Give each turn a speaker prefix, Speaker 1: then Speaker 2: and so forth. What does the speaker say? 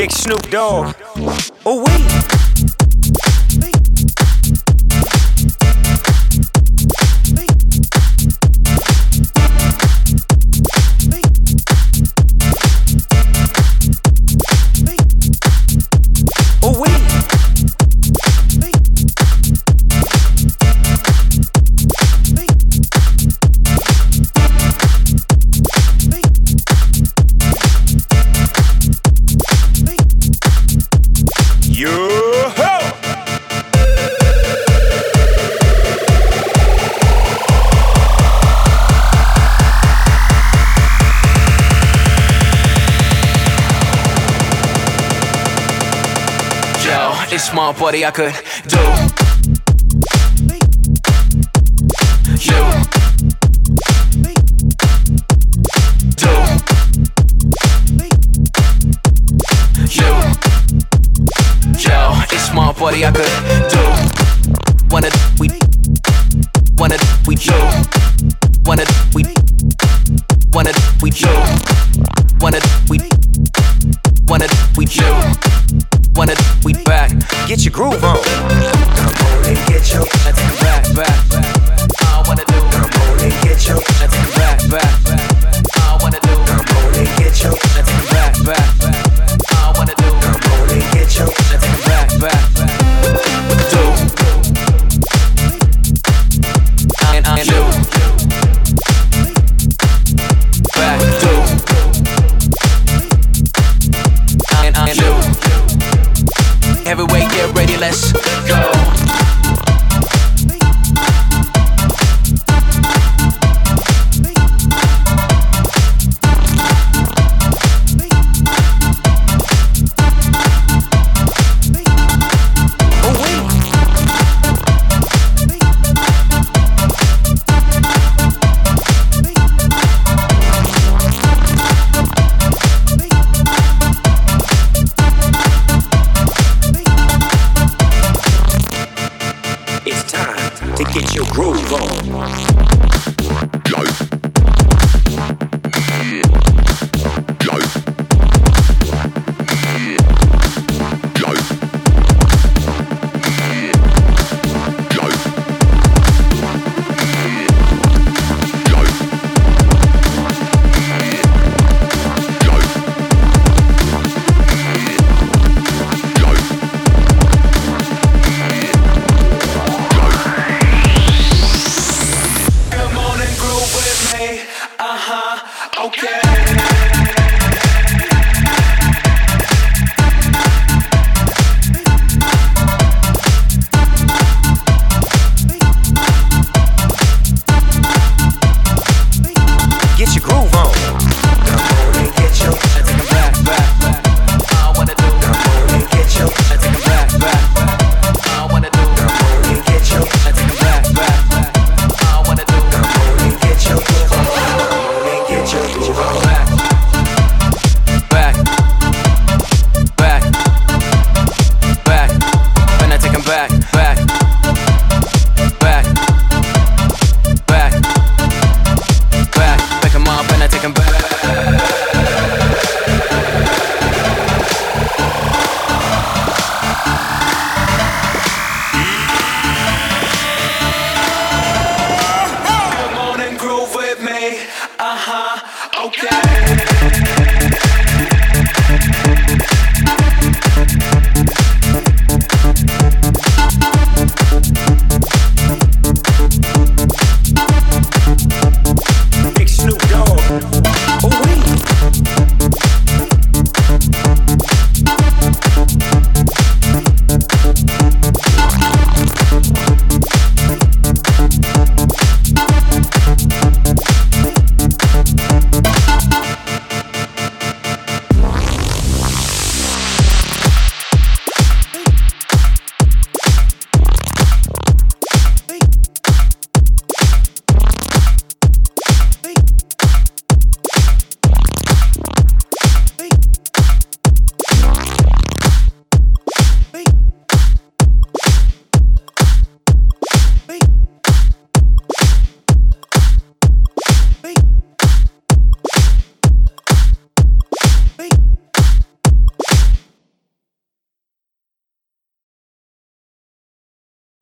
Speaker 1: Big Snoop Dogg. Oh, wait.
Speaker 2: Small body I could do. You. Do. You. Yo, it's small body I could do. Wanna we wanna we do. Wanna we wanna we do. Wanna we wanna we do wanna we.
Speaker 1: Get your groove on.
Speaker 2: Let's go.
Speaker 1: to get your groove on.